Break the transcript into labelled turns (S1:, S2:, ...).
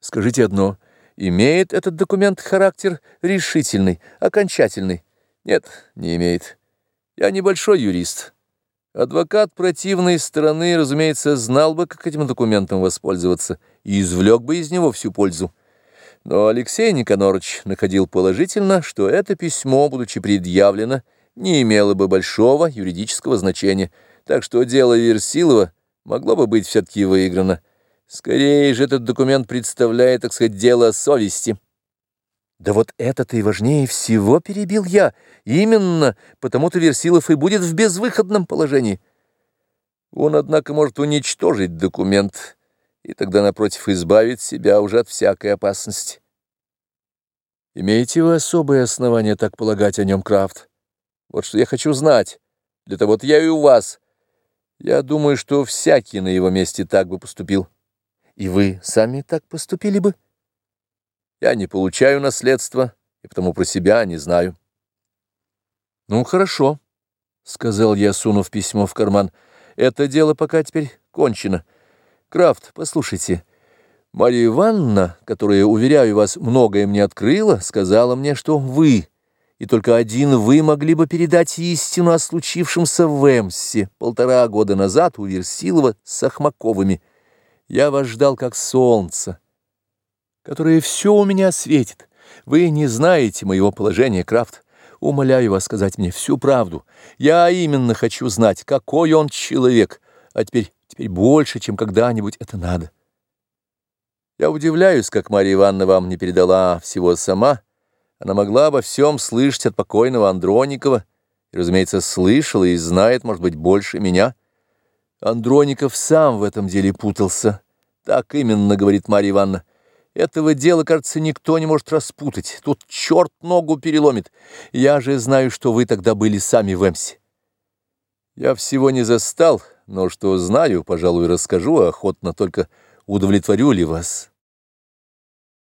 S1: Скажите одно, имеет этот документ характер решительный, окончательный? Нет, не имеет. Я небольшой юрист. Адвокат противной стороны, разумеется, знал бы, как этим документом воспользоваться, и извлек бы из него всю пользу. Но Алексей Никонорович находил положительно, что это письмо, будучи предъявлено, не имело бы большого юридического значения, так что дело Версилова могло бы быть все-таки выиграно. Скорее же этот документ представляет, так сказать, дело совести. Да вот это-то и важнее всего перебил я. Именно потому-то Версилов и будет в безвыходном положении. Он, однако, может уничтожить документ, и тогда, напротив, избавить себя уже от всякой опасности. Имеете вы особое основание так полагать о нем, Крафт? Вот что я хочу знать. Для того-то я и у вас. Я думаю, что всякий на его месте так бы поступил. И вы сами так поступили бы? Я не получаю наследства, и потому про себя не знаю. Ну, хорошо, — сказал я, сунув письмо в карман. Это дело пока теперь кончено. Крафт, послушайте, Марья Ивановна, которая, уверяю вас, многое мне открыла, сказала мне, что вы, и только один вы могли бы передать истину о случившемся в Эмсе полтора года назад у Версилова с Ахмаковыми. Я вас ждал как солнце, которое все у меня светит. Вы не знаете моего положения, Крафт. Умоляю вас сказать мне всю правду. Я именно хочу знать, какой он человек, а теперь Теперь больше, чем когда-нибудь это надо. Я удивляюсь, как Марья Ивановна вам не передала всего сама. Она могла обо всем слышать от покойного Андроникова, и, разумеется, слышала и знает, может быть, больше меня. Андроников сам в этом деле путался. Так именно, говорит Марья Ивановна. Этого дела, кажется, никто не может распутать. Тут черт ногу переломит. Я же знаю, что вы тогда были сами в Эмсе. Я всего не застал, но что знаю, пожалуй, расскажу охотно, только удовлетворю ли вас.